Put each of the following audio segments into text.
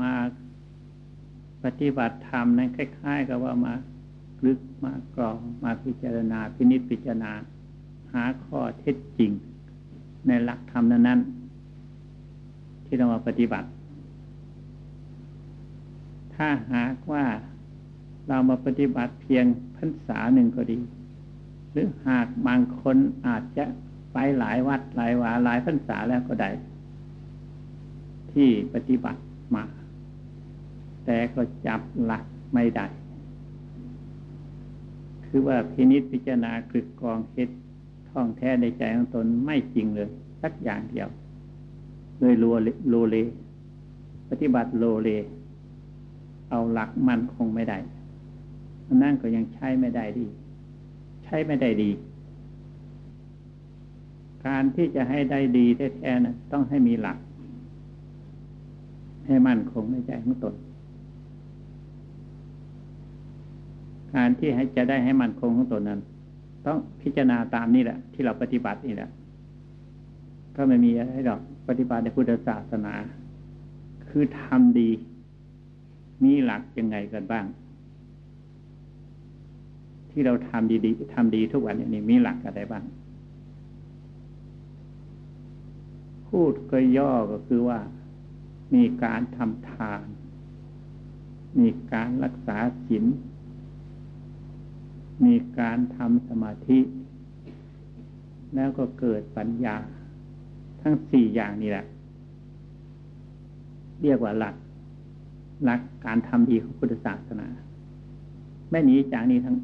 มาปฏิบัติธรรมนั้นคล้าย ๆ กับว่ามาลึกมากรองมาพิจารณาพินิจพิจารณา หาข้อเท็จจริง ในหลักธรรมนั้นๆที่เรามาปฏิบัติ ถ้าหากว่าเรามาปฏิบัติเพียงพรรษาหนึ่งก็ดี หรือหากบางคนอาจจะไปหลายวัดหลายวาหลายพรรษาแล้วก็ได้ ที่ปฏิบัติมา แต่ก็จับหลักไม่ได้ คือว่าพินิษพิจารณากรึกกองเฮ็ดท่องแท้ในใจของตนไม่จริงเลย สักอย่างเดียวเลยโลโลเล ปฏิบัติโลเล เอาหลักมันคงไม่ได้นั่นก็ยังใช้ไม่ได้ดี ใช้ไม่ได้ดี การที่จะให้ได้ดีแท้ๆนะต้องให้มีหลัก ให้มั่นคงในใจของตน การที่ให้จะได้ให้มันคงของตนนั้น ต้องพิจารณาตามนี่แหละ ที่เราปฏิบัตินี่แหละก็ไม่มีอะไรหรอกปฏิบัติในพุทธศาสนา คือทำดี มีหลักยังไงกันบ้าง ที่เราทำดีๆทำดีทุกวันนี้มีหลักอะไรบ้าง พูดก็ย่อก็คือว่า มีการทำทาน มีการรักษาศีล มีการทำสมาธิ แล้วก็เกิดปัญญา ทั้งสี่อย่างนี้แหละ เรียกว่าหลัก หลักการทำดีของพุทธศาสนา ไม่หนีจากนี้ทั้ง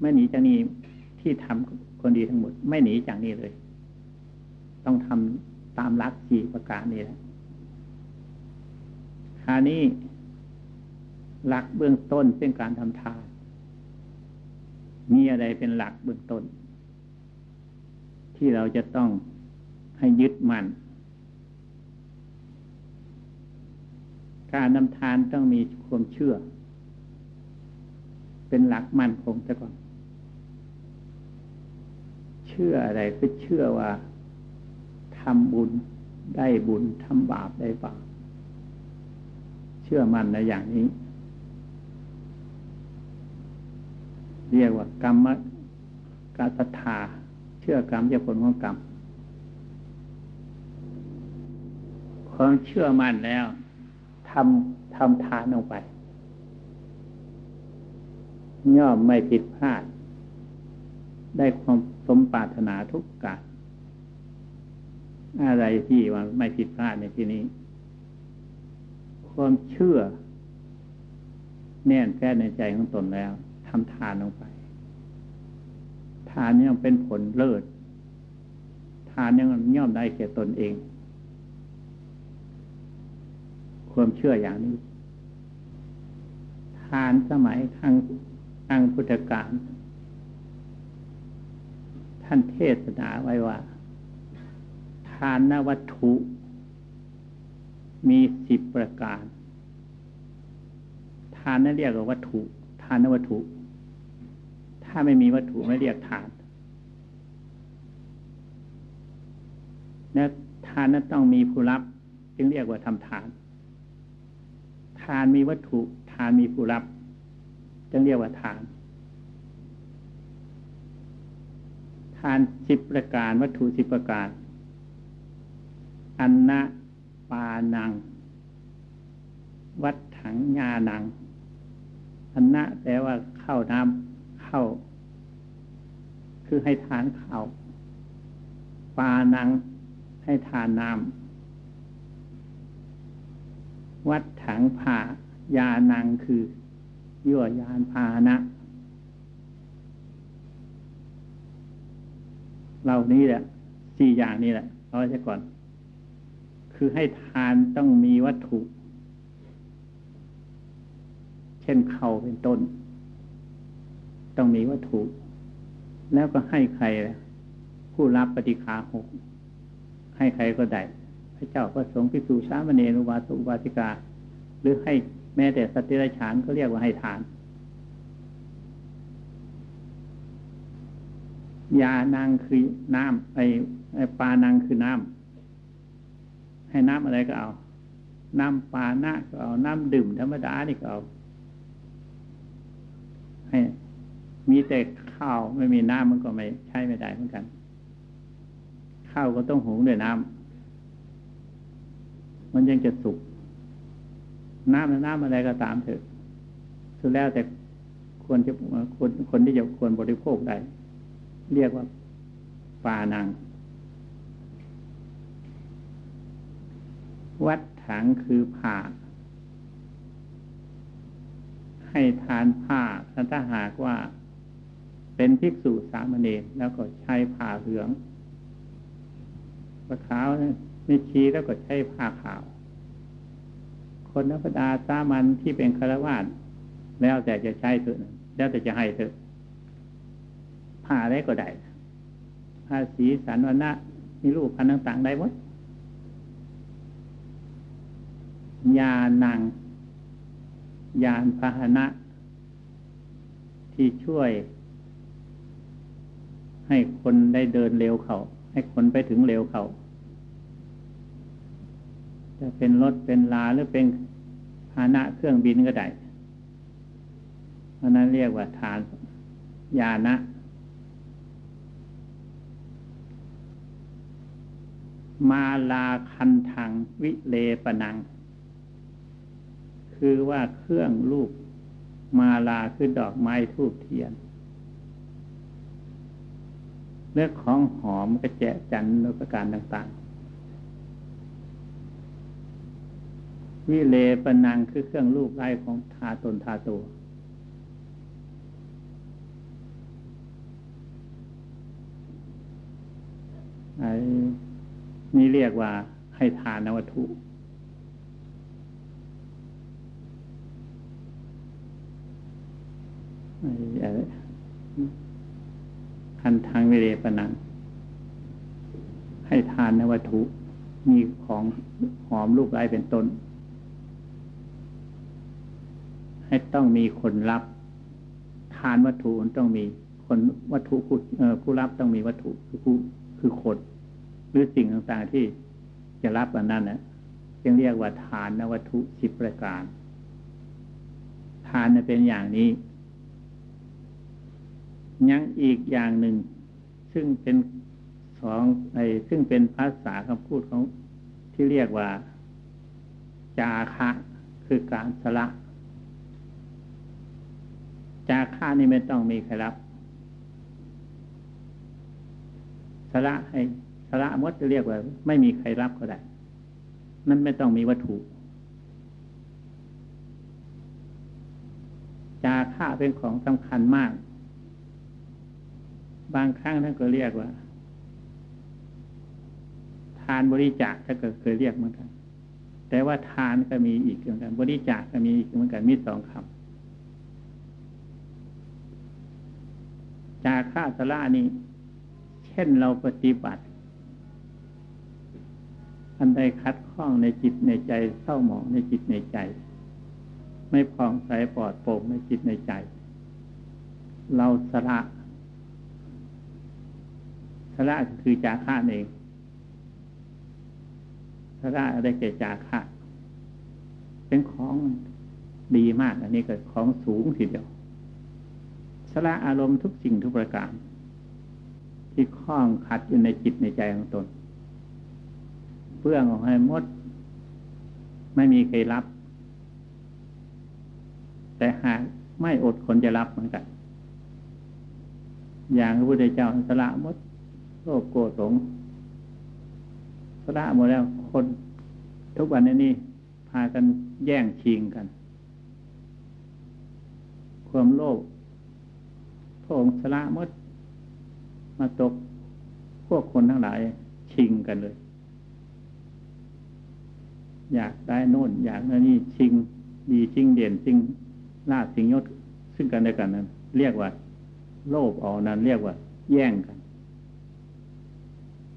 ไม่หนีจากนี้ที่ทำคนดีทั้งหมด ไม่หนีจากนี้เลย ต้องทำตามหลักสี่ประการนี้แหละคราวนี้หลักเบื้องต้นเป็นการทำทาน มีอะไรเป็นหลักเบื้องต้น ที่เราจะต้องให้ยึดมัน่นการนำทานต้องมีความเชื่อ เป็นหลักมั่นคงซะก่อน เชื่ออะไรก็เชื่อว่าทำบุญได้บุญทำบาปได้บาป เชื่อมั่นในอย่างนี้ เรียกว่ากรรมกาศธาเชื่อกรรมจะผลของกรรมความเชื่อมั่นแล้วทำทำทานลงไป ย่อมไม่ผิดพลาด ได้ความสมปรารถนาทุกการอะไรที่ว่าไม่ผิดพลาดในที่นี้ ความเชื่อ แน่นแฟ้ในใจของตนแล้ว ทำทานลงไป ทานยังเป็นผลเลิศ ทานยังย่อมได้แก่ตนเอง ความเชื่ออย่างนี้ ทานสมัยครั้งครั้งพุทธกาลท่านเทศนาไว้ว่า ทานนวัตถุ มีสิบประการ ทานนั่นเรียกว่าวัตถุ ทานนวัตถุ ถ้าไม่มีวัตถุไม่เรียกทานและทานนั้นต้องมีผู้รับ จึงเรียกว่าทำทาน ทานมีวัตถุ ทานมีผู้รับ จึงเรียกว่าทาน ทานสิบประการวัตถุสิบประการ อันนะปานัง วัดถังญานังอันนะแปลว่าเข้าน้ำ เข้า คือให้ทานข้าวปานังให้ทานน้ำวัดถังผ่ายานังคือยั่วยานพานะเหล่านี้แหละสี่อย่างนี้แหละเอาไว้ก่อน คือให้ทานต้องมีวัตถุ เช่นเข่าเป็นต้น ต้องมีวัตถุ แล้วก็ให้ใครผู้รับปฏิคาหก ให้ใครก็ได้ พระเจ้าประสงค์พิสูจสามเณรุบาสุบาสิกา หรือให้แม้แต่สติรฉานก็เรียกว่าให้ทาน ยานางคือน้ำไอไอปลานางคือน้ำให้น้ำอะไรก็เอา น้ำปลาหนะก็เอา น้ำดื่มธรรมดานี่ก็เอา ให้ มีแต่ข้าวไม่มีน้ำมันก็ไม่ใช้ไม่ได้เหมือนกัน ข้าวก็ต้องหุงด้วยน้ำมันยังจะสุกน้ำน้ำอะไรก็ตามเถอะสุดแล้วแต่ควรจะคนคนที่จะควรบริโภคได้ เรียกว่าปานัง วัดถังคือผ้าให้ทานผ้าถ้าหากว่า เป็นภิกษุสามเณรแล้วก็ใช้ผ้าเหลืองผ้าขาวไม่ชีแล้วก็ใช้ผ้าขาว คนนับดาสามันที่เป็นคาวาสแล้วแต่จะใช้เถอะแล้วแต่จะให้เถอะผ้าอะไรก็ได้ผ้าสีสันวันนะมีรูปพันต่าง ๆ ได้หมดยานัง ยานพาหนะ ที่ช่วย ให้คนได้เดินเร็วเขา ให้คนไปถึงเร็วเขา จะเป็นรถเป็นลาหรือเป็นพาหนะเครื่องบินก็ได้เพราะนั้นเรียกว่าทานยานะมาลาคันทังวิเลปนัง คือว่าเครื่องลูกมาลาคือดอกไม้ทูบเทียน เรื่องของหอมกระแจจันโดยประการต่างๆ วิเลปนังคือเครื่องรูปไล่ของทาตนทาตัวไอ้นี่เรียกว่าให้ทานวัตถุ ไอ้ คันทางวิเรปนัง ให้ทานในวัตถุ มีของหอมลูกไร้เป็นต้น ให้ต้องมีคนรับ ทานวัตถุต้องมีคนวัตถุผู้ผู้รับต้องมีวัตถุคือผู้คือคนหรือสิ่งต่างๆที่จะรับอันนั้นนะจึงเรียกว่าทานนวัตถุสิบประการ ทานเป็นอย่างนี้ ยังอีกอย่างหนึ่ง ซึ่งเป็นสองในซึ่งเป็นภาษาคำพูดของที่เรียกว่า จาคะ คือการสละ จาคะนี่ไม่ต้องมีใครรับสละให้สละมดจะเรียกว่า ไม่มีใครรับก็ได้นั่นไม่ต้องมีวัตถุ จาค่าเป็นของสำคัญมาก บางครั้งท่านก็เรียกว่า ทานบริจาคถ้าเกิดเคยเรียกเหมือนกัน แต่ว่าทานก็มีอีกเหมือนกัน บริจาคก็มีอีกเหมือนกันมีสองคำจากข้าสละนี่เช่นเราปฏิบัติ อันใดคัดข้องในจิตในใจเศร้าหมองในจิตในใจ ไม่พองใสปลอดโปร่งในจิตในใจ เราสละ ระคือจาคะเองพระได้แก่จาคะ เป็นของดีมาก อันนี้ก็ของสูงทีเดียวสละอารมณ์ทุกสิ่งทุกประการ ที่คล้องขัดอยู่ในจิตในใจของตนเพื่อของให้มด ไม่มีใครรับ แต่หากไม่อดคนจะรับเหมือนกัน อย่างพระพุทธเจ้าสละมด ลภโกรธหลงสละหมดแล้ว คนทุกวันนี้นี่พากันแย่งชิงกัน ความโลภพระองค์สละมด มาตกพวกคนทั้งหลายชิงกันเลย อยากได้โน่น อยากนั่นนี่ชิง ดีชิงเด่นชิงลาบชิงยศซึ่งกันและกันนั้น เรียกว่า โลภออกนั้น เรียกว่า แย่งกัน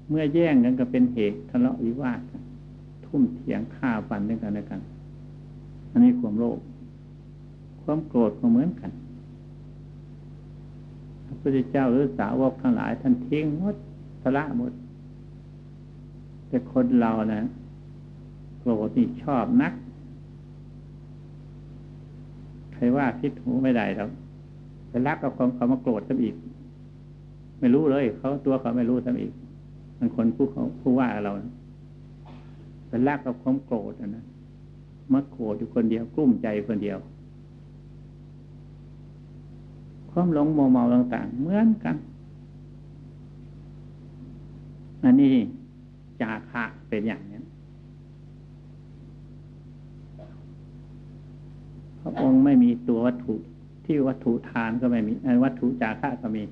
เมื่อแย่งกันก็เป็นเหตุทะเลาะวิวาทกันทุ่มเถียงฆ่าฟันด้วยกันด้วยกัน อันนี้ความโลภความโกรธก็เหมือนกันพระพุทธเจ้าหรือสาวกทั้งหลายท่านทิ้งหมดทละหมด แต่คนเรานะโกรธนี่ชอบนัก ใครว่าพิษหูไม่ได้แล้วไปรักกับความเขามาโกรธซะอีก ไม่รู้เลยเขาตัวเขาไม่รู้ซะอีก มันคนผู้เขาผู้ว่าเราไปรักกับความโกรธนะมาโกรธอยู่คนเดียวกลุ้มใจคนเดียว ความหลงโมเมาต่างๆ เหมือนกัน อันนี้จาคะเป็นอย่างนี้พระองค์ไม่มีตัววัตถุที่วัตถุทานก็ไม่มีวัตถุจาคะก็มี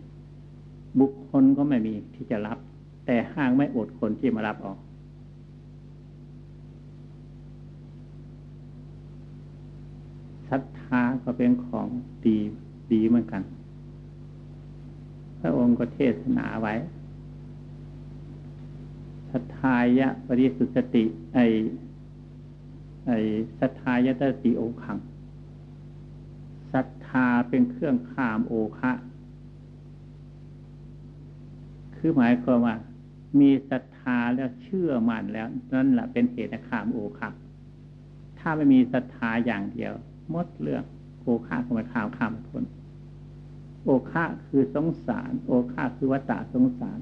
บุคคลก็ไม่มีที่จะรับ แต่ห้างไม่อดคนที่มารับออก ศรัทธาก็เป็นของดีดีเหมือนกัน พระองค์ก็เทศนาไว้ศรัทธายะปริสุทติไอไอศรัทธายะตติโอขังศรัทธาเป็นเครื่องข้ามโอคะ คือหมายความว่า มีศรัทธาแล้วเชื่อมั่นแล้ว นั่นแหละเป็นเหตุข้ามโอคะถ้าไม่มีศรัทธาอย่างเดียวมดเรื่องโอคะก็มาข้ามข้ามพ้นโอคะคือสงสาร โอคะคือวัตตะสงสาร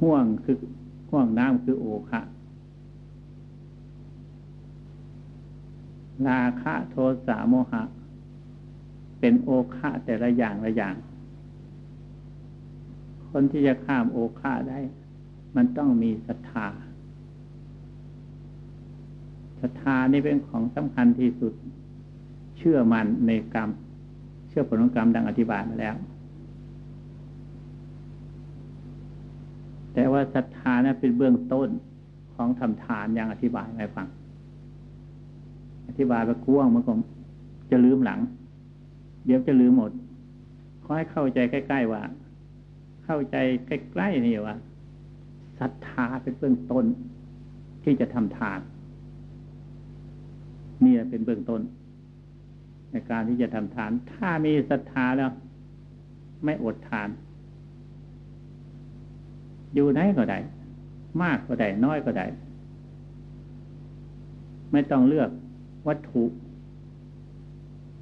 ห่วงคือห่วงน้ำคือโอคะราคะโทสะโมหะ เป็นโอคะแต่ละอย่างละอย่าง คนที่จะข้ามโอคะได้ มันต้องมีศรัทธาศรัทธานี่เป็นของสำคัญที่สุด เชื่อมันในกรรม เชื่อผลของกรรมดังอธิบายมาแล้ว แต่ว่าศรัทธานะเป็นเบื้องต้นของทำทานอย่างอธิบายให้ฟัง อธิบายไปกว้างมันก็จะลืมหลัง เดี๋ยวจะลืมหมดขอให้เข้าใจใกล้ ๆ ว่า เข้าใจใกล้ๆนี่ว่าศรัทธาเป็นเบื้องต้นที่จะทำทานนี่เป็นเบื้องต้น ในการที่จะทำทาน ถ้ามีศรัทธาแล้ว ไม่อดทาน อยู่ไหนก็ได้ มากก็ได้น้อยก็ได้ ไม่ต้องเลือกวัตถุ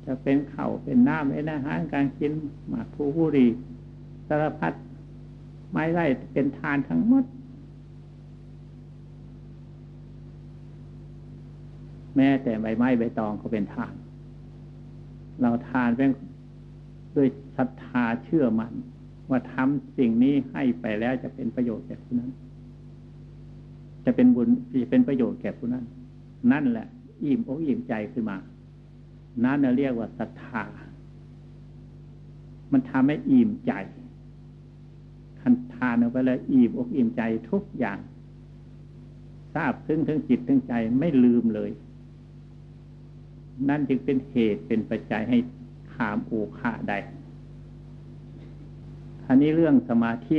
จะเป็นเข่าเป็นน้ำเป็นอาหารการกินหมากผู้ผู้รีสารพัด ไม้ไร่เป็นทานทั้งหมด แม้แต่ใบไม้ใบตองก็เป็นทาน เราทานเป็นด้วยศรัทธาเชื่อมัน ว่าทำสิ่งนี้ให้ไปแล้วจะเป็นประโยชน์แก่ผู้นั้น จะเป็นบุญจะเป็นประโยชน์แก่ผู้นั้น นั่นแหละ อิ่มอกอิ่มใจขึ้นมา นั่นเรียกว่าศรัทธามันทำให้อิ่มใจ ทันทานเอาไปแล้วอิ่มอกอิ่มใจทุกอย่างทราบซึ้งถึงจิตถึงใจไม่ลืมเลย นั่นจึงเป็นเหตุเป็นปัจจัยให้ขามโอคาได้อันนี้เรื่องสมาธิ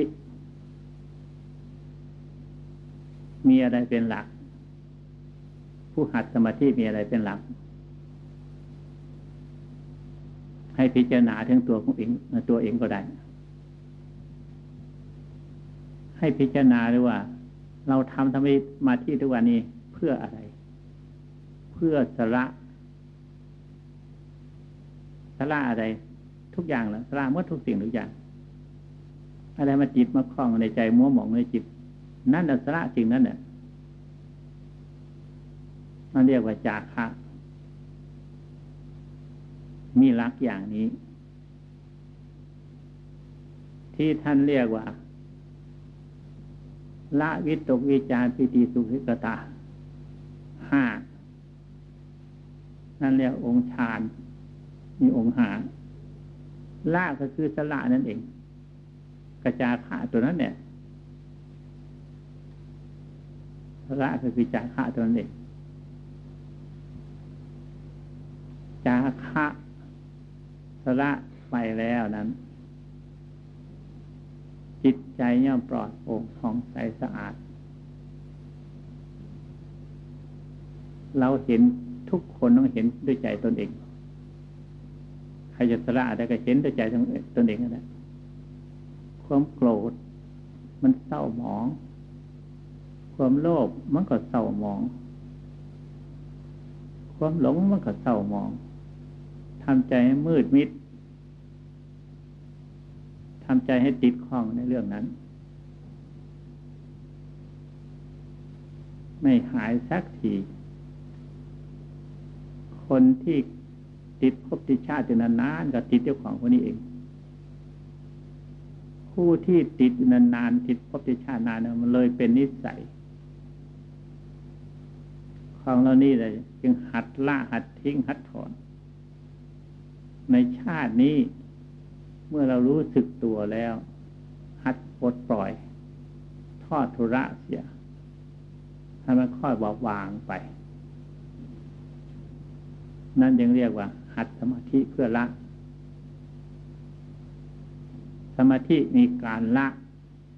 มีอะไรเป็นหลัก ผู้หัดสมาธิมีอะไรเป็นหลัก ให้พิจารณาทั้งตัวของเองตัวเองก็ได้ ให้พิจารณาด้วยว่า เราทำทำให้มาที่ทุกวันนี้เพื่ออะไร เพื่อสละสละอะไร ทุกอย่างแล้วสละเมื่อทุกสิ่งทุกอย่าง อะไรมาจิตมาคล้องในใจมัวหมองในจิต นั่นอัสระจริงนั่นเนี่ยมันเรียกว่าจาคะมีลักอย่างนี้ ที่ท่านเรียกว่า ละวิตกวิจารปิติสุขิกตาห้านั่นเรียกองค์ฌานมีองค์หาละก็คือสละนั่นเอง กระจาขาตัวนั้นเนี่ยสละก็คือจาขาตัวนั้นเองจาคะสละไปแล้วนั้น จิตใจย่อมปลอดโปร่งผ่องใสสะอาด เราเห็นทุกคนต้องเห็นด้วยใจตนเองครจะสละได้ก็เห็นด้วยใจตนเองนะความโกรธมันเศร้าหมอง ความโลภมันก็เศร้าหมอง ความหลงมันก็เศร้าหมองทำใจให้มืดมิด ทำใจให้ติดข้องในเรื่องนั้น ไม่หายสักทีคนที่ติดภพติดชาติอยู่นานๆก็ติดเจ้าของคนนี้เอง ผู้ที่ติดนานๆติดภพติดชาตินานมันเลยเป็นนิสัยของเรานี่เลยจึงหัดละหัดทิ้งหัดถอน ในชาตินี้ เมื่อเรารู้สึกตัวแล้ว หัดปลดปล่อย ทอดทุระเสียให้มันค่อยเบาบางไป นั่นยังเรียกว่า หัดสมาธิเพื่อละ สมาธิมีการละ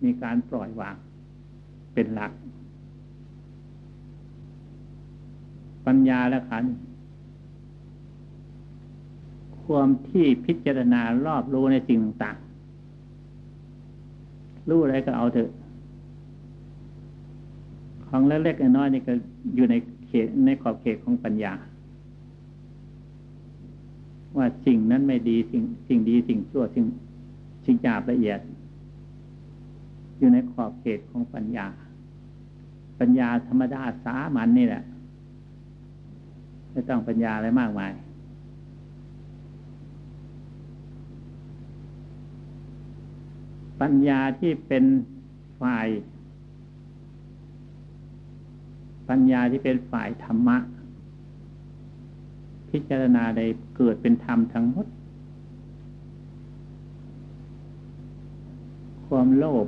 มีการปล่อยวาง เป็นหลัก ปัญญาและขัน ความที่พิจารณารอบรู้ในสิ่งต่างๆ รู้อะไรก็เอาเถอะ ของเล็กๆน้อยๆนี่ก็อยู่ในเขตในขอบเขตของปัญญา ว่าสิ่งนั้นไม่ดีสิ่งสิ่งดีสิ่งชั่วสิ่งสิ่งหยาบละเอียด อยู่ในขอบเขตของปัญญา ปัญญาธรรมดาสามัญนนี่แหละไม่ต้องปัญญาอะไรมากมาย ปัญญาที่เป็นฝ่าย ปัญญาที่เป็นฝ่ายธรรมะ พิจารณาใดเกิดเป็นธรรมทั้งหมด ความโลภ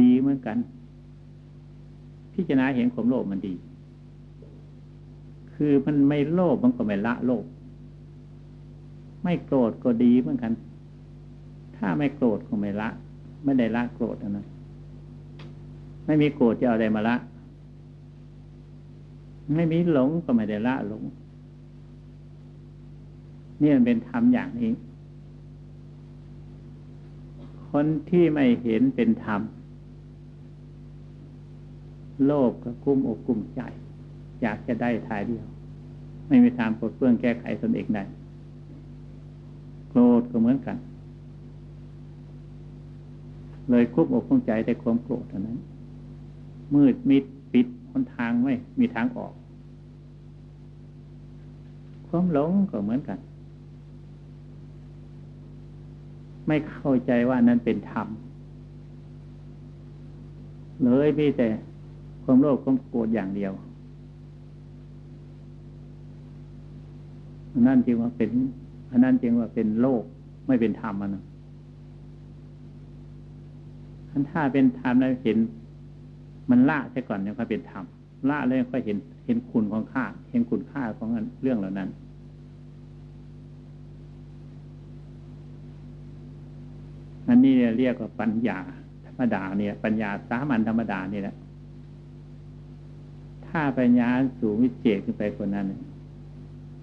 ดีเหมือนกัน พิจารณาเห็นความโลภมันดี คือมันไม่โลภมันก็ไม่ละโลภไม่โกรธก็ดีเหมือนกัน ถ้าไม่โกรธก็ไม่ละ ไม่ได้ละโกรธนะไม่มีโกรธจะเอาอะไรมาละ ไม่มีหลงก็ไม่ได้ละหลงนี่มันเป็นธรรมอย่างนี้ คนที่ไม่เห็นเป็นธรรม โลภก็กุ้มอกกุ้มใจ อยากจะได้ทายเดียว ไม่มีทางปลดเปลื้องแก้ไขตนเองได้โกรธก็เหมือนกัน เลยคุบอกคุ้มใจแต่ความโกรธเท่านั้น มืดมิดปิดหนทางไม่มีทางออก ความหลงก็เหมือนกัน ไม่เข้าใจว่านั้นเป็นธรรมเลยมีแต่ความโลภความโกรธอย่างเดียว นั่นจึงว่าเป็นอันนั้นจึงว่าเป็นโลกไม่เป็นธรรมนะ ท่านถ้าเป็นธรรมแล้วเห็น มันละใช่ก่อนเนี่ยค่อยเป็นธรรมละเลยค่อยเห็นเห็นคุณของข้าเห็นคุณค่าของเรื่องเหล่านั้นอันนี้เรียกว่าปัญญา ธรรมดาเนี่ย ปัญญาสามัญธรรมดานี่แหละถ้าปัญญาสูงวิเจตขึ้นไปคนนั้น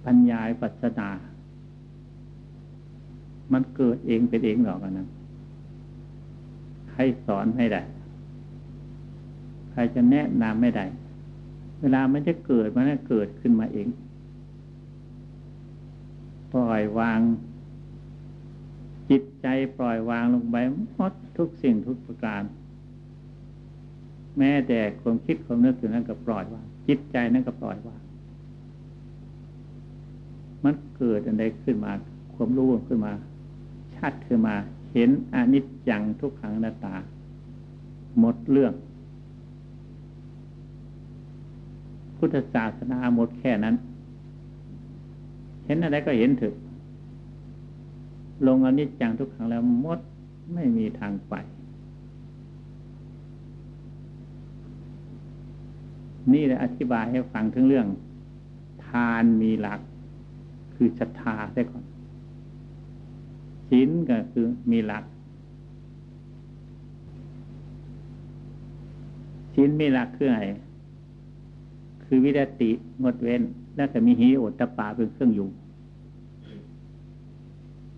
ปัญญาปัสนา มันเกิดเองเป็นเองหรอกนะ รสอนไม่ได้ ใครจะแนะนำไม่ได้ เวลามันจะเกิดมันก็เกิดขึ้นมาเอง ปล่อยวาง จิตใจปล่อยวางลงไปหมดทุกสิ่งทุกประการ แม้แต่ความคิดความนึกถึงนั้นก็ปล่อยวาง จิตใจนั้นก็ปล่อยวาง มันเกิดอะไรขึ้นมา ความรู้ขึ้นมา ชัดขึ้นมา เห็นอนิจจังทุกขังนาตา หมดเรื่อง พุทธศาสนาหมดแค่นั้น เห็นอะไรก็เห็นถึงลงอนิจจังทุกขังแล้วหมดไม่มีทางไป นี่แหละอธิบายให้ฟังถึงเรื่อง ทานมีหลัก คือศรัทธาได้ก่อน ศีลก็คือมีหลักศีลมีหลักคืออะไรคือวิรติงดเว้น แล้วก็มีหิโอตตปาเป็นเครื่องอยู่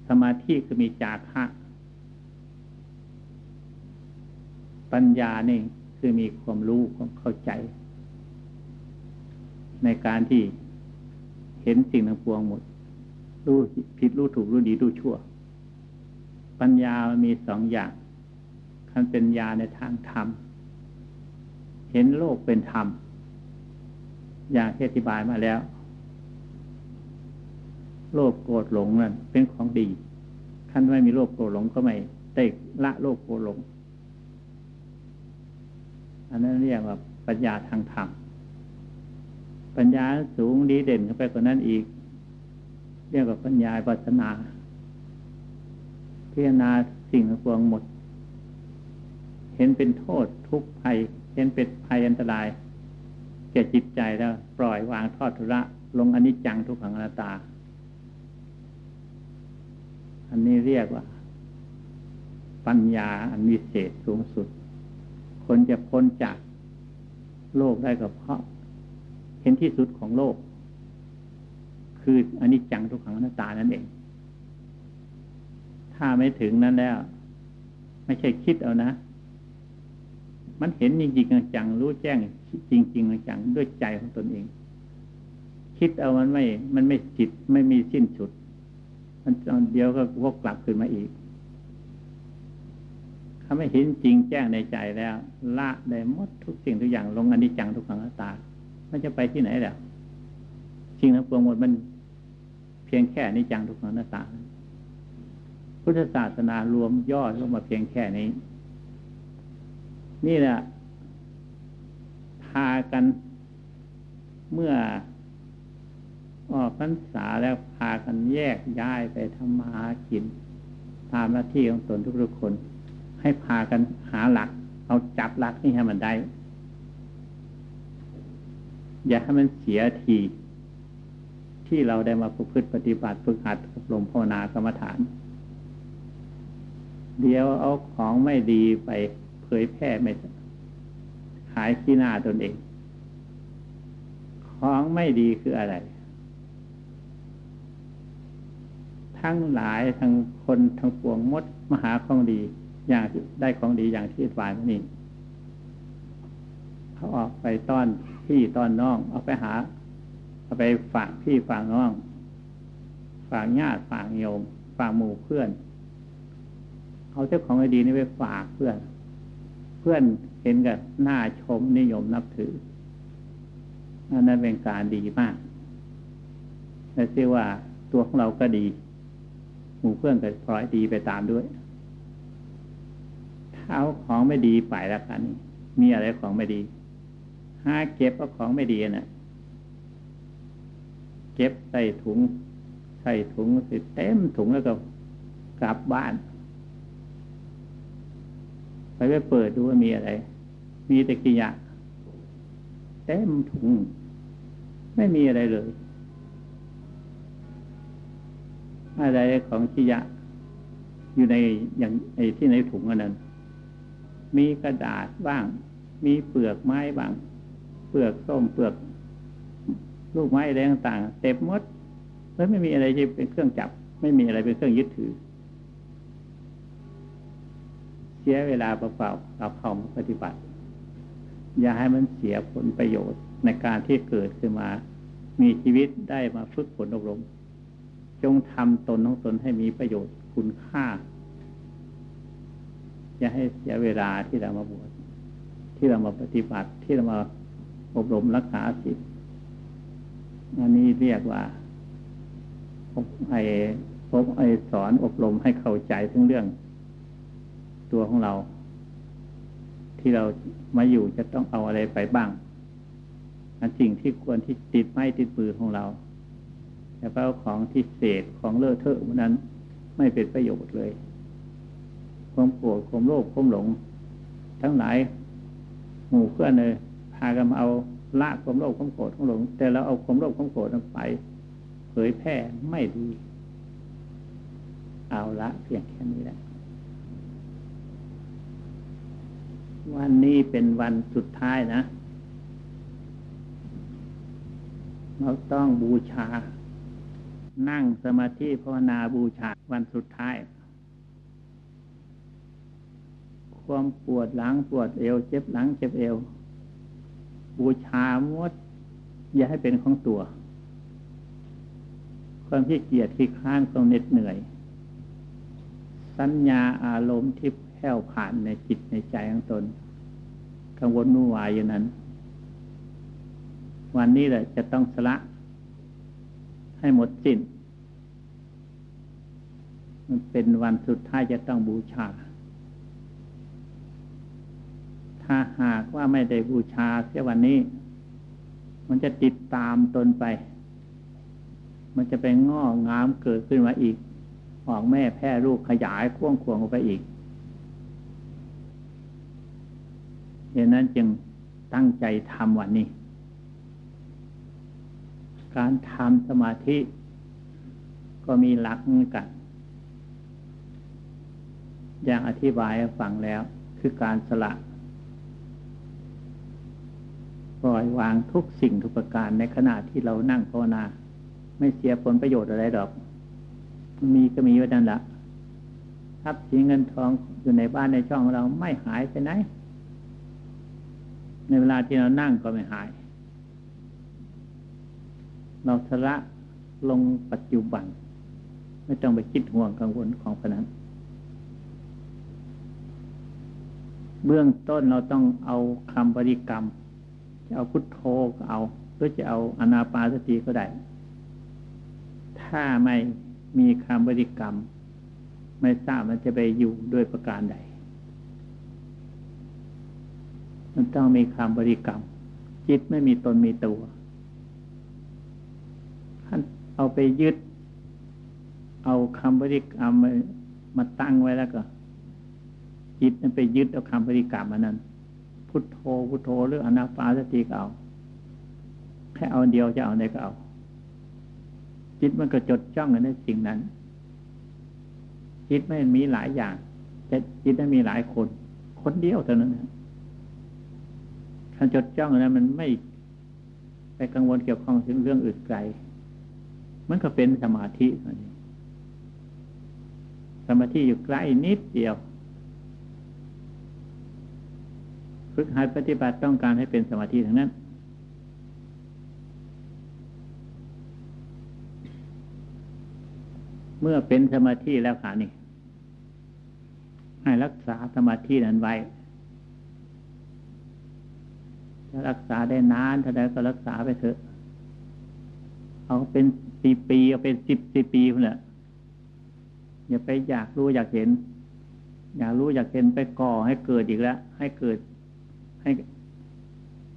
สมาธิคือมีจาคะปัญญานี่คือมีความรู้ความเข้าใจ ในการที่เห็นสิ่งทั้งปวงหมดรู้ผิดรู้ถูกรู้ดีรู้ชั่ว ปัญญามีสองอย่างคันเป็นญาในทางธรรม เห็นโลกเป็นธรรม อย่างที่อธิบายมาแล้ว โลภโกรธหลงนั่นเป็นของดีขั้นไม่มีโลภโกรธหลงก็ไม่ได้ละโลภโกรธหลง อันนั้นเรียกว่าปัญญาทางธรรม ปัญญาสูงดีเด่นขึ้นไปกว่านั้นอีก เรียกว่าปัญญาปัสนา พิจารณาสิ่งทั้งปวงหมด เห็นเป็นโทษทุกภัย เห็นเป็นภัยอันตรายแก่จิตใจแล้ว ปล่อยวางทอดทุระ ลงอนิจจังทุกขังอนัตตา อันนี้เรียกว่า ปัญญาอันวิเศษสูงสุด คนจะพ้นจากโลกได้ก็เพราะ เห็นที่สุดของโลก คืออนิจจังทุกขังอนัตตานั่นเอง ถ้าไม่ถึงนั้นแล้ว ไม่ใช่คิดเอานะ มันเห็นจริงๆจังรู้แจ้งจริงๆจังด้วยใจของตนเอง คิดเอามันไม่ มันไม่จิตไม่มีสิ้นสุด มันเดียวก็วกกลับขึ้นมาอีกถ้าไม่เห็นจริงแจ้งในใจแล้ว ละได้หมดทุกสิ่งทุกอย่างลงอนิจจังทุกขังตา มันจะไปที่ไหนแล้วสิ่งทั้งปวงหมดมันเพียงแค่อนิจจังทุกขังอนัตตา พุทธศาสนารวมย่อลงมาเพียงแค่นี้ นี่แหละพากันเมื่อออกพรรษาแล้วพากันแยกย้ายไปทำมาหากิน ตามหน้าที่ของตนทุกๆคน ให้พากันหาหลัก เอาจับหลักนี่ให้มันได้ อย่าให้มันเสียทีที่เราได้มาประพฤติปฏิบัติฝึกหัดอบรมภาวนากรรมฐาน เดี๋ยวเอาของไม่ดีไปเผยแพร่ไม่ขายขี้หน้าตนเอง ของไม่ดีคืออะไร ทั้งหลายทั้งคนทั้งปวงมดมหาของดี อย่างได้ของดีอย่างที่ฝ่ายนี่เขาออกไปต้อนพี่ต้อนน้อง เอาไปหา เอาไปฝากพี่ฝากน้อง ฝากญาติฝากโยมฝากหมู่เพื่อน เอาเจ้าของดีนี่ไปฝากเพื่อน เพื่อนเห็นกับหน้าชมนิยมนับถืออันนั้นเป็นการดีมากแต่เชื่อว่าตัวของเราก็ดี หมู่เพื่อนก็พลอยดีไปตามด้วยถ้าเอาของไม่ดีไปแล้วกันนี่มีอะไรของไม่ดีหาเก็บเอาของไม่ดีนะ่ะ เก็บใส่ถุงใส่ถุงสิเต็มถุงแล้วก็กลับบ้าน ไปไปเปิดดูว่ามีอะไร มีแต่กิยะเต็มถุง ไม่มีอะไรเลย อะไรของกิยะ อยู่ในอย่างไอ้ที่ในถุงอันนั้น มีกระดาษบ้าง มีเปลือกไม้บ้าง เปลือกส้มเปลือก ลูกไม้อะไรต่างๆเต็มมดแล้วไม่มีอะไรที่เป็นเครื่องจับ ไม่มีอะไรเป็นเครื่องยึดถือ เสียเวลาเปล่าๆเราเข้ามาปฏิบัติ อย่าให้มันเสียผลประโยชน์ในการที่เกิดขึ้นมา มีชีวิตได้มาฝึกฝนอบรม จงทำตนของตนให้มีประโยชน์คุณค่า อย่าให้เสียเวลาที่เรามาบวชที่เรามาปฏิบัติที่เรามาอบรมรักษาศีลอันนี้เรียกว่าไอ้พบไอ้สอนอบรมให้เข้าใจถึงเรื่อง ตัวของเรา ที่เรามาอยู่จะต้องเอาอะไรไปบ้างอันสิ่งที่ควรที่ติดไม้ติดมือของเราแล้วก็ของที่เศษของเลอะเทอะนั้น ไม่เป็นประโยชน์เลยความโกรธความโลภความหลง ทั้งหลายหมู่เพื่อนเลยพากันมเอาละความโลภความโกรธความหลง แต่เราเอาความโลภความโกรธนั้นไป เผยแพร่ไม่ดี เอาละเพียงแค่นี้แหละ วันนี้เป็นวันสุดท้ายนะ เราต้องบูชา นั่งสมาธิภาวนาบูชาวันสุดท้าย ความปวดหลังปวดเอว เจ็บหลังเจ็บเอว บูชามด อย่าให้เป็นของตัว ความที่เกียจที่ค้านความเหน็ดเหนื่อย สัญญาอารมณ์ที่ แผ่วผ่านในจิตในใจของตนกังวลนุ่นวายอยู่นั้น วันนี้แหละจะต้องสละให้หมดสิ้น มันเป็นวันสุดท้ายจะต้องบูชา ถ้าหากว่าไม่ได้บูชาเสียวันนี้ มันจะติดตามตนไป มันจะไปง้องามเกิดขึ้นมาอีก ออกแม่แพร่ลูกขยายข่วงควงออกไปอีก ดังนั้นจึงตั้งใจทำวันนี้ การทำสมาธิ ก็มีหลักกัน อย่างอธิบายฟังแล้วคือการสละปล่อยวางทุกสิ่งทุกประการในขณะที่เรานั่งภาวนา ไม่เสียผลประโยชน์อะไรดอก มีก็มีไว้นั่นแหละทรัพย์สินเงินทองอยู่ในบ้านในช่องเราไม่หายไปไหน ในเวลาที่เรานั่งก็ไม่หาย เราสละลงปัจจุบัน ไม่ต้องไปคิดห่วงกังวลของพนั้น เบื้องต้นเราต้องเอาคำบริกรรม จะเอาพุทโธก็เอาหรือจะเอาอนาปาสติก็ได้ ถ้าไม่มีคำบริกรรม ไม่ทราบมันจะไปอยู่ด้วยประการใด มันต้องมีคำบริกรรม จิตไม่มีตนมีตัวท่านเอาไปยึด เอาคำบริกรรมมาตั้งไว้แล้วก็ จิตนั้นไปยึดเอาคำปฏิกรรมอันนั้น พุทโธพุทโธหรืออนาปาสติก็เอา แค่เอาเดียวจะเอาไหนก็เอา จิตมันก็จดจ้องในสิ่งนั้น จิตไม่มีหลายอย่าง แต่จิตนั้นมีหลายคน คนเดียวเท่านั้นนะ การจดจ้องนั้นมันไม่ไปกังวลเกี่ยวข้องถึงเรื่องอื่นไกล มันก็เป็นสมาธิเท่านี้สมาธิอยู่ใกล้นิดเดียว ฝึกหัดปฏิบัติต้องการให้เป็นสมาธิทั้งนั้นเมื่อเป็นสมาธิแล้วขานี่ ให้รักษาสมาธินั้นไว้ ถ้ารักษาได้นานเท่าใดก็รักษาไปเถอะ เอาเป็นปีปีเอาเป็นสิบสิบปีเพื่อนอย่าไปอยากรู้อยากเห็น อยากรู้อยากเห็นไปก่อให้เกิดอีกแล้ว ให้เกิดให้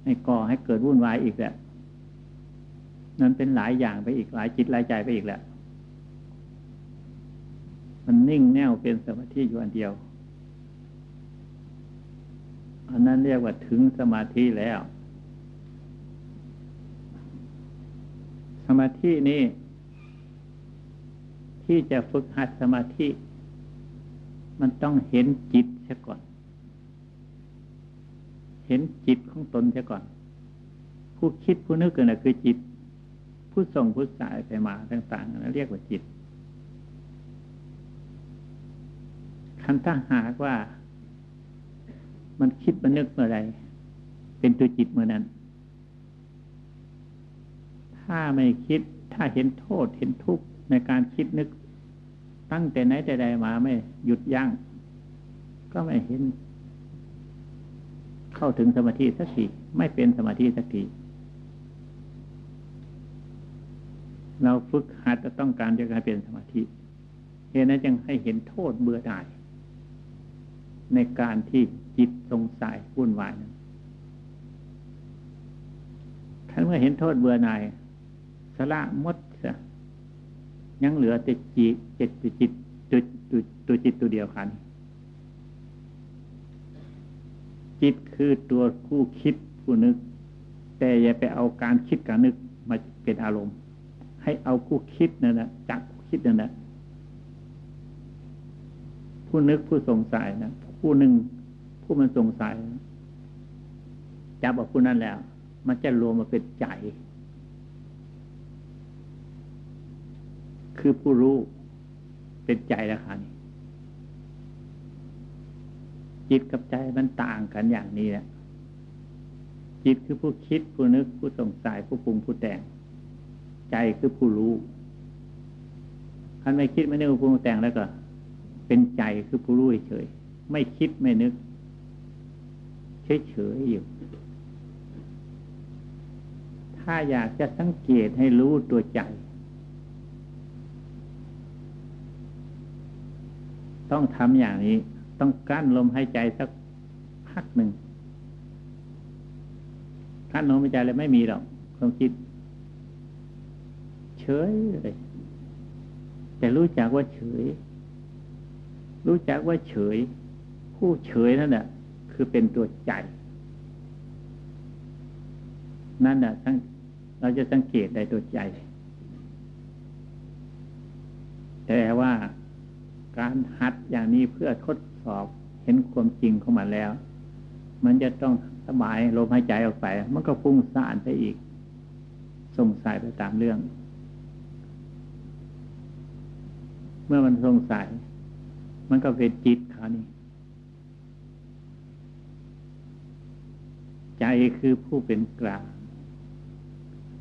ให้ก่อให้เกิดวุ่นวายอีกแหละนั้นเป็นหลายอย่างไปอีกหลายจิตหลายใจไปอีกแหละ มันนิ่งแน่วเป็นสมาธิอยู่อันเดียว อันนั้นเรียกว่าถึงสมาธิแล้ว สมาธินี้ที่จะฝึกหัดสมาธิ มันต้องเห็นจิตเสียก่อน เห็นจิตของตนเสียก่อน ผู้คิดผู้นึกกันนะคือจิต ผู้ส่งผู้สายไปมาต่างๆนั้นเรียกว่าจิตคันถ้าหากว่า มันคิดมันนึกเมื่อไร เป็นตัวจิตเมื่อนั้น ถ้าไม่คิดถ้าเห็นโทษเห็นทุกข์ในการคิดนึก ตั้งแต่ไหนแต่ใดมาไม่หยุดยัง้งก็ไม่เห็น เข้าถึงสมาธิสักทีไม่เป็นสมาธิสักทีเราฝึกหัดจะต้องการจะให้เป็นสมาธิเหตุนั้นจึงให้เห็นโทษเบื่อหน่ายในการที่ จิตสงสัยวุ่นวายนั้นท่านเมื่อเห็นโทษเบื่อหน่ายสละมดยังเหลือแต่จิตจิตจิตตัวตัวจิตตัวเดียวกัน จิตคือตัวผู้คิดผู้นึก แต่อย่าไปเอาการคิดการนึกมาเป็นอารมณ์ ให้เอาผู้คิดนั่นแหละจักคิดนั่นแหละผู้นึกผู้สงสัยนะผู้หนึ่ง ผู้มันสงสัยจับเอาผู้นั้นแล้ว มันจะรวมมาเป็นใจ คือผู้รู้เป็นใจแล้วค่ะนี่จิตกับใจมันต่างกันอย่างนี้แหละจิตคือผู้คิดผู้นึกผู้สงสัยผู้ปรุงผู้แต่ง ใจคือผู้รู้ท่านไม่คิดไม่นึกผู้ปรุงแต่งแล้วก็ เป็นใจคือผู้รู้เฉยไม่คิดไม่นึก เฉยเฉยอยู่ ถ้าอยากจะสังเกตให้รู้ตัวใจ ต้องทำอย่างนี้ ต้องกั้นลมหายใจสักพักหนึ่งขั้นลมหายใจเลยไม่มีหรอกความคิด เฉยเลยแต่รู้จักว่าเฉย รู้จักว่าเฉย ผู้เฉยนั่นแหละ คือเป็นตัวใจ นั่นแหละทั้งเราจะสังเกตได้ตัวใจ แต่ว่าการหัดอย่างนี้เพื่อทดสอบเห็นความจริงของมันแล้ว มันจะต้องสบายลมหายใจออกไป มันก็ฟุ้งซ่านไปอีกสงสัยไปตามเรื่อง เมื่อมันสงสัย มันก็เป็นจิตเขานี่ ใจคือผู้เป็นกลาง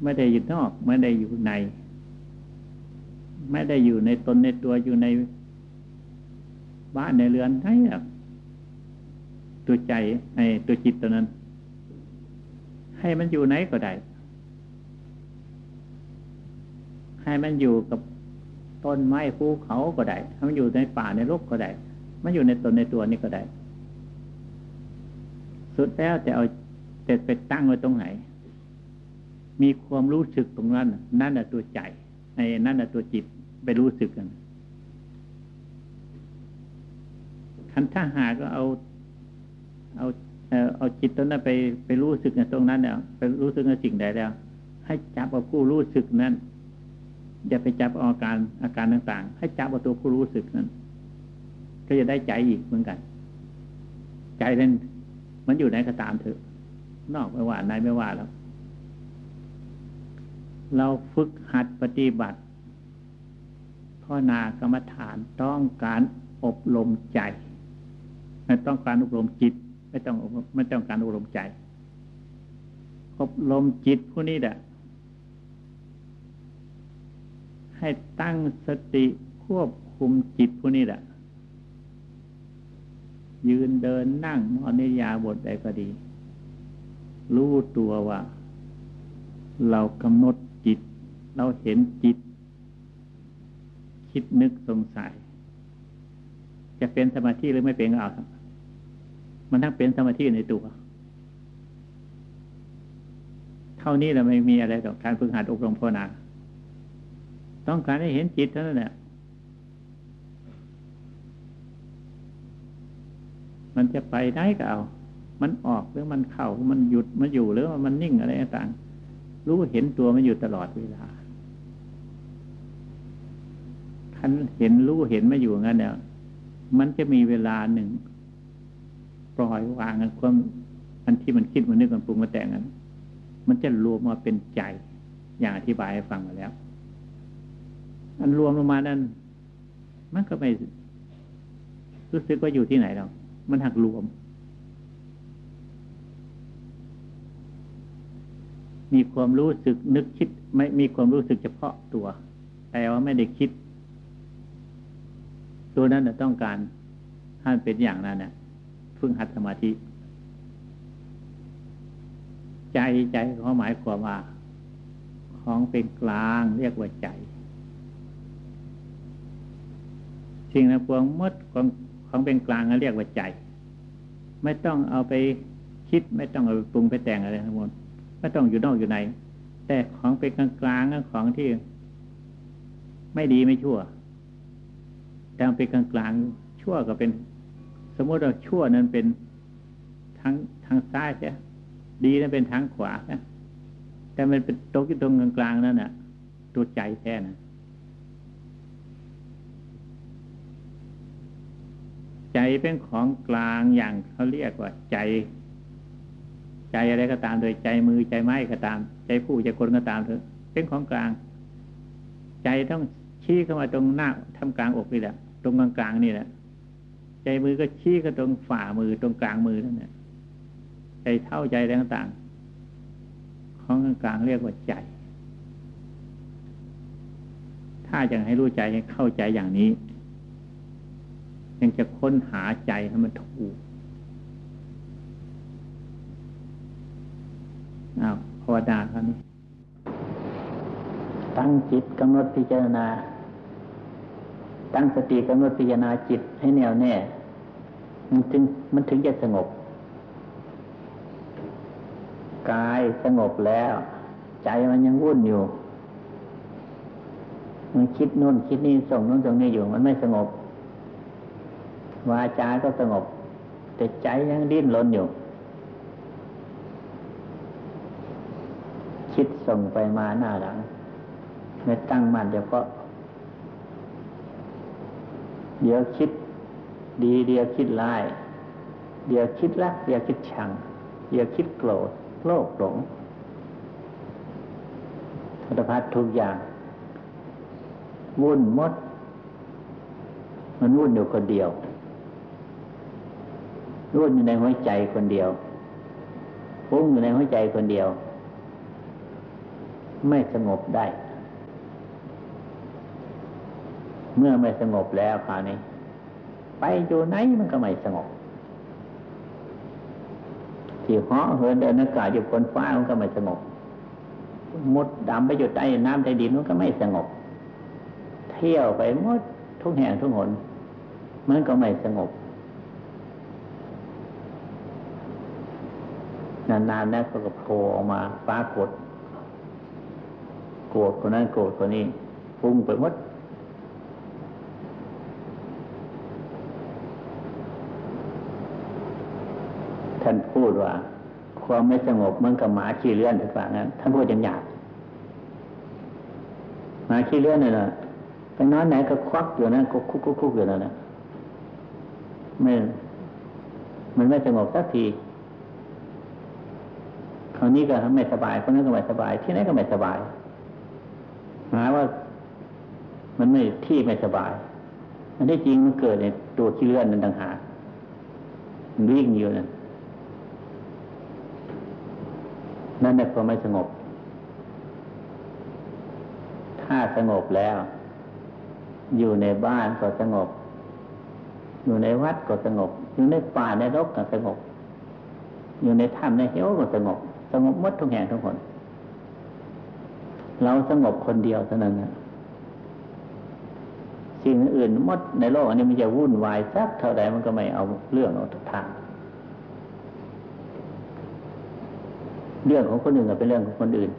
ไม่ได้อยู่นอก ไม่ได้อยู่ใน ไม่ได้อยู่ในตนในตัวอยู่ในบ้านในเรือนใช่หรอกตัวใจไอ้ตัวจิตตัวนั้น ให้มันอยู่ไหนก็ได้ ให้มันอยู่กับต้นไม้ภูเขาก็ได้ให้มันอยู่ในป่าในรกก็ได้ มันอยู่ในตนในตัวนี่ก็ได้ สุดแล้วจะเอา เจ็ดไปตั้งไว้ตรงไหน มีความรู้สึกตรงนั้น นั่นแหะตัวใจไอ้นั่นแหะตัวจิตไปรู้สึกกันคันถ้าหาก็เอา เอาเอาจิตตรงนั้นไปไปรู้สึกในตรงนั้นเนี่ยไปรู้สึกในสิ่งใดแล้ว ให้จับเอาผู้รู้สึกนั้นอย่าไปจับอาการอาการต่างๆ ให้จับเอาตัวผู้รู้สึกนั้น ก็จะได้ใจอีกเหมือนกัน ใจเล่นมันอยู่ไหนก็ตามเถอะ นอกไม่ว่าในไม่ว่าแล้ว เราฝึกหัดปฏิบัติพ่อนากรรมฐานต้องการอบรมใจไม่ต้องการอบรมจิต ไม่ต้องไม่ต้องการอบรมใจ อบรมจิตผู้นี้แหละให้ตั้งสติควบคุมจิตผู้นี้แหละยืนเดินนั่งนอนนิยาบทใดก็ดี รู้ตัวว่า เรากำหนดจิต เราเห็นจิต คิดนึกสงสัย จะเป็นสมาธิหรือไม่เป็นก็เอาครับมันทั้งเป็นสมาธิในตัวเท่านี้เราไม่มีอะไรต่อการฝึกหัดอบรมภาวนา ต้องการให้เห็นจิตเท่านั้นแหละมันจะไปได้ก็เอา มันออกหรือมันเข้ามันหยุดมันอยู่หรือว่ามันนิ่งอะไรต่างรู้เห็นตัวมันอยู่ตลอดเวลาท่านเห็นรู้เห็นมาอยู่งั้นเนี่ยมันจะมีเวลาหนึ่งปล่อยวางกันความอันที่มันคิดมันนึกมันปรุงมาแต่งกันมันจะรวมมาเป็นใจ อย่างอธิบายให้ฟังมาแล้ว อันรวมลงมานั้น มันก็ไม่รู้สึกว่าอยู่ที่ไหนหรอกมันหักรวม มีความรู้สึกนึกคิด ไม่มีความรู้สึกเฉพาะตัว แต่ว่าไม่ได้คิด ตัวนั้นต้องการท่านเป็นอย่างนั้นเนี่ยพึ่งหัดสมาธิ ใจใจเขาหมายความว่า ของเป็นกลางเรียกว่าใจสิ่งนั้นพวงมดของของเป็นกลางเรียกว่าใจ ไม่ต้องเอาไปคิดไม่ต้องเอาไปปรุงไปแต่งอะไรทั้งหมด ไม่ต้องอยู่นอกอยู่ใน แต่ของเป็นกลางกลางของที่ไม่ดีไม่ชั่ว แต่เป็นกลางกลางชั่วก็เป็น สมมติเราชั่วนั้นเป็นทางทางซ้ายใช่ดีนั้นเป็นทางขวาใช่แต่มันเป็นตกที่ตรงกลางๆนั่นน่ะ ตัวใจแท้นะใจเป็นของกลางอย่างเขาเรียกว่าใจ ใจอะไรก็ตามโดยใจมือใจไม้ก็ตาม ใจผู้ใจคนก็ตามเถอะเป็นของกลาง ใจต้องชี้เข้ามาตรงหน้าทำกลางอกนี่แหละตรงกลางๆนี่แหละใจมือก็ชี้ก็ตรงฝ่ามือตรงกลางมือนั่นแหละใจเท่าใจต่างๆของกลางเรียกว่าใจ ถ้าจะให้รู้ใจให้เข้าใจอย่างนี้ยังจะค้นหาใจให้มันถูก อ้าวภาวนาครับนี้ ตั้งจิตกำหนดพิจารณา ตั้งสติกำหนดพิจารณาจิตให้แน่วแน่ มันถึงมันถึงจะสงบ กายสงบแล้ว ใจมันยังวุ่นอยู่มันคิดนู่นคิดนี่ส่งนู่นส่งนี่อยู่ มันไม่สงบวาจาก็สงบ แต่ใจยังดิ้นรนอยู่ คิดส่งไปมาหน้าหลังไม่ตั้งมั่นเดี๋ยวก็ เดี๋ยวคิดดีเดี๋ยวคิดร้าย เดี๋ยวคิดรักเดี๋ยวคิดชัง เดี๋ยวคิดโกรธโลภหลงสารพัดทุกอย่าง วุ่นมด มันวุ่นอยู่คนเดียววุ่นอยู่ในหัวใจคนเดียวฟุ้งอยู่ในหัวใจคนเดียว ไม่สงบได้ เมื่อไม่สงบแล้วคราวนี้ ไปอยู่ไหนมันก็ไม่สงบ ที่หาะเหินเดินอากาศอยู่บนฟ้ามันก็ไม่สงบมุดดำไปอยู่ใต้น้ำใต้ดินมันก็ไม่สงบ เที่ยวไปมดทุกแห่งทุกหนมันก็ไม่สงบ นานๆนะก็โผล่ออกมาปรากฏ โกรธคนนั้นโกรธคนนี้ฟุ้งไปหมดท่านพูดว่า ความไม่สงบเหมันกับหมาขี้เลื่อนถึงฝั่งนั้นท่านพูดอย่างหยาบหมาขี้เลื่อนเนี่ยนะไปนอนไหนก็ควักอยู่นั่นก็คุกคุกคุกอยู่นั่นนะไม่มันไม่สงบสักทีคราวนี้ก็ไม่สบายคนนั้นก็ไม่สบาย ที่ไหนก็ไม่สบาย หาว่ามันไม่ที่ไม่สบายอันที่จริงมันเกิดในตัวขี้เลื่อนนั่นต่างหากมันวิ่งอยู่นั่นนั่นแหละความไม่สงบ ถ้าสงบแล้ว อยู่ในบ้านก็สงบ อยู่ในวัดก็สงบ อยู่ในป่าในรกก็สงบ อยู่ในถ้ำในเหวก็สงบ สงบมดทุกแห่งทุกคน เราสงบคนเดียวเท่านั้นนะสิ่งอื่นมดในโลกอันนี้มันจะวุ่นวายสักเท่าใดมันก็ไม่เอาเรื่องเอาทางเรื่องของคนอื่นก็เป็นเรื่องของคนอื่น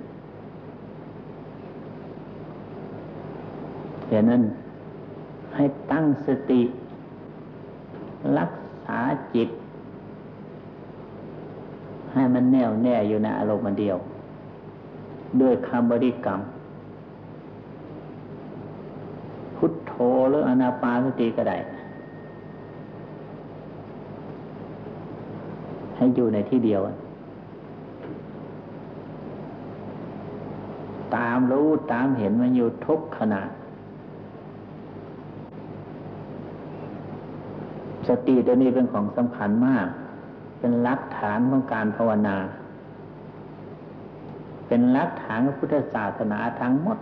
ดังนั้นให้ตั้งสติ รักษาจิต ให้มันแน่วแน่อยู่ในอารมณ์เดียว ด้วยคำบริกรรม พุทโธหรืออนาปานสติก็ได้ ให้อยู่ในที่เดียว ตามรู้ตามเห็นมันอยู่ทุกขณะสติตัวนี้เป็นของสำคัญมาก เป็นหลักฐานของการภาวนา เป็นลักฐานของพุทธศาสนาทั้งหมด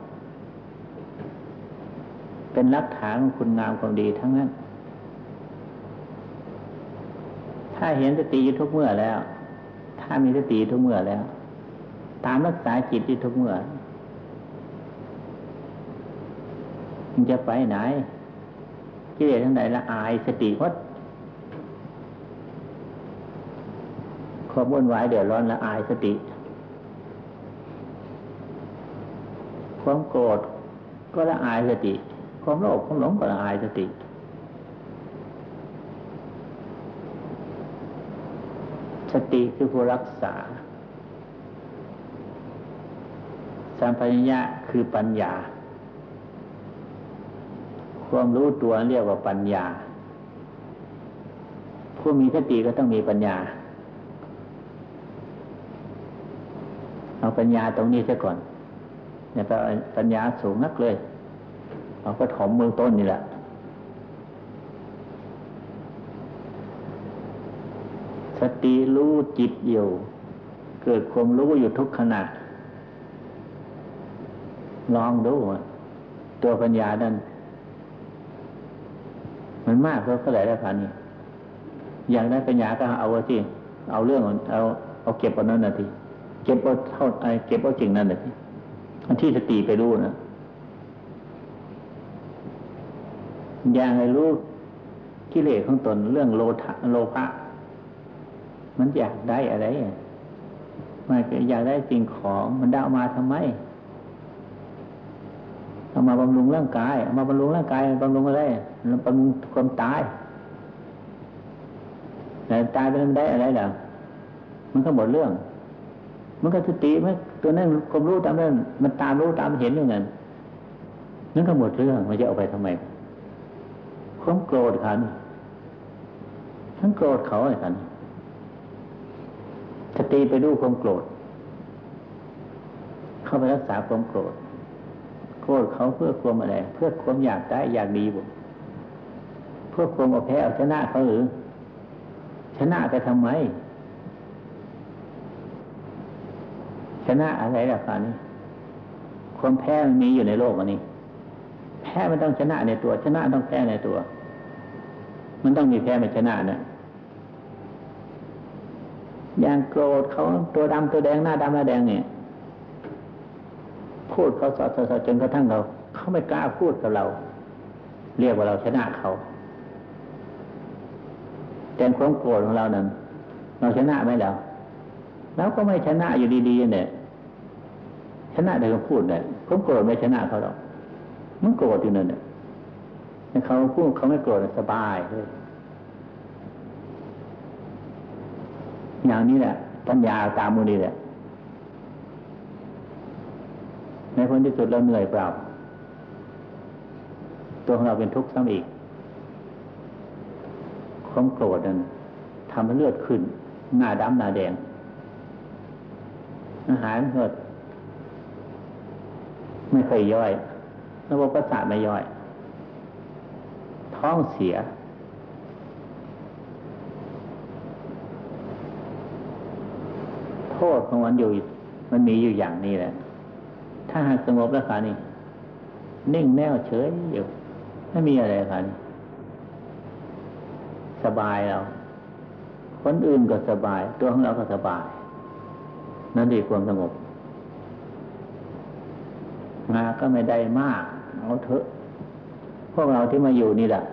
เป็นลักฐานของคุณงามความดีทั้งนั้น ถ้าเห็นสติอยู่ทุกเมื่อแล้ว ถ้ามีสติทุกเมื่อแล้ว ตามรักษาจิตที่ทุกเมื่อมันจะไปไหนกิเลสทั้งใดละอายสติวัดความวุ่นวายเดือดร้อนละอายสติ ความโกรธก็ละอายสติ ความโลภความหลงก็ละอายสติสติคือผู้รักษา สัมปัญญะคือปัญญา ความรู้ตัวเรียกว่าปัญญา ผู้มีสติก็ต้องมีปัญญา เอาปัญญาตรงนี้ซะก่อน เนี่ยปัญญาสูงนักเลยเอาก็ถมเมืองต้นนี่แหละสติรู้จิตอยู่ เกิดความรู้อยู่ทุกขณะลองดูตัวปัญญานั้นมันมากเพราะเท่าไหร่ได้พันนี่อยากได้ปัญญาก็เอาที่เอาเรื่องเอาเอาเก็บเอานั้นนะทีเก็บเอาเท่าไอเก็บเอาจริงนั่นนะทีอัน ที่สติไปรู้นะอย่างไรรู้กิเลสของตนเรื่องโลภะโลภะมันอยากได้อะไรมันอยากได้สิ่งของมันได้เอามาทำไมเอามาบำรุงร่างกายเอามาบำรุงร่างกายบำรุงอะไรบำรุงความตายแต่ตายไปมันได้อะไรล่ะมันก็หมดเรื่อง มันก็สติมัน ตัวนั้นความรู้ตามนั้นมันตามรู้ตามเห็นอย่างนั้นนั่นก็หมดเรื่องมันจะเอาไปทำไมความโกรธขันทั้งโกรธเขาไอ้ขันสติไปดูความโกรธ เข้าไปรักษาความโกรธ โกรธเขาเพื่อความอะไร เพื่อความอยากได้อยากดีบุเพื่อความเอาแพ้เอาชนะเขาหรือ ชนะไปทำไม ช นะอะไรล่ะคันนี้ความแพ้มันมีอยู่ในโลกอันนี้ แพ้มันต้องชนะในตัว ชนะต้องแพ้ในตัว มันต้องมีแพ้มาชนะนะอย่างโกรธเขาตัวดำตัวแดงหน้าดำหน้าแดงเนี่ย พูดเขาสอดสอดจนกระทั่งเรา เขาไม่กล้าพูดกับเรา เรียกว่าเราชนะเขาแต่ความโกรธของเรานั้นเราชนะไหมแล้วเราก็ไม่ชนะอยู่ดีๆเนี่ย นะได้ก็พูดเลยผมโกรธไม่ชนะเขาหรอกมันโกรธอยู่นั่นเนี่ยเขาพูดเขาไม่โกรธสบายเลยอย่างนี้แหละปัญญาตามมูนีแหละในผลที่สุดเราเหนื่อยเปล่า ตัวของเราเป็นทุกข์ซ้ำอีกความโกรธนั้นทำให้เลือดขึ้น หน้าดำหน้าแดง อาหารเกิด ไม่เคยย่อย ระบบประสาทไม่ย่อย ท้องเสีย โทษของมันอยู่ มันมีอยู่อย่างนี้แหละ ถ้าหากสงบแล้วค่ะนี่นิ่งแน่วเฉยอยู่ ไม่มีอะไรค่ะนี่สบายเรา คนอื่นก็สบาย ตัวของเราก็สบาย นั่นดีความสงบ มาก็ไม่ได้มาก เอาเถอะ พวกเราที่มาอยู่นี่แหละ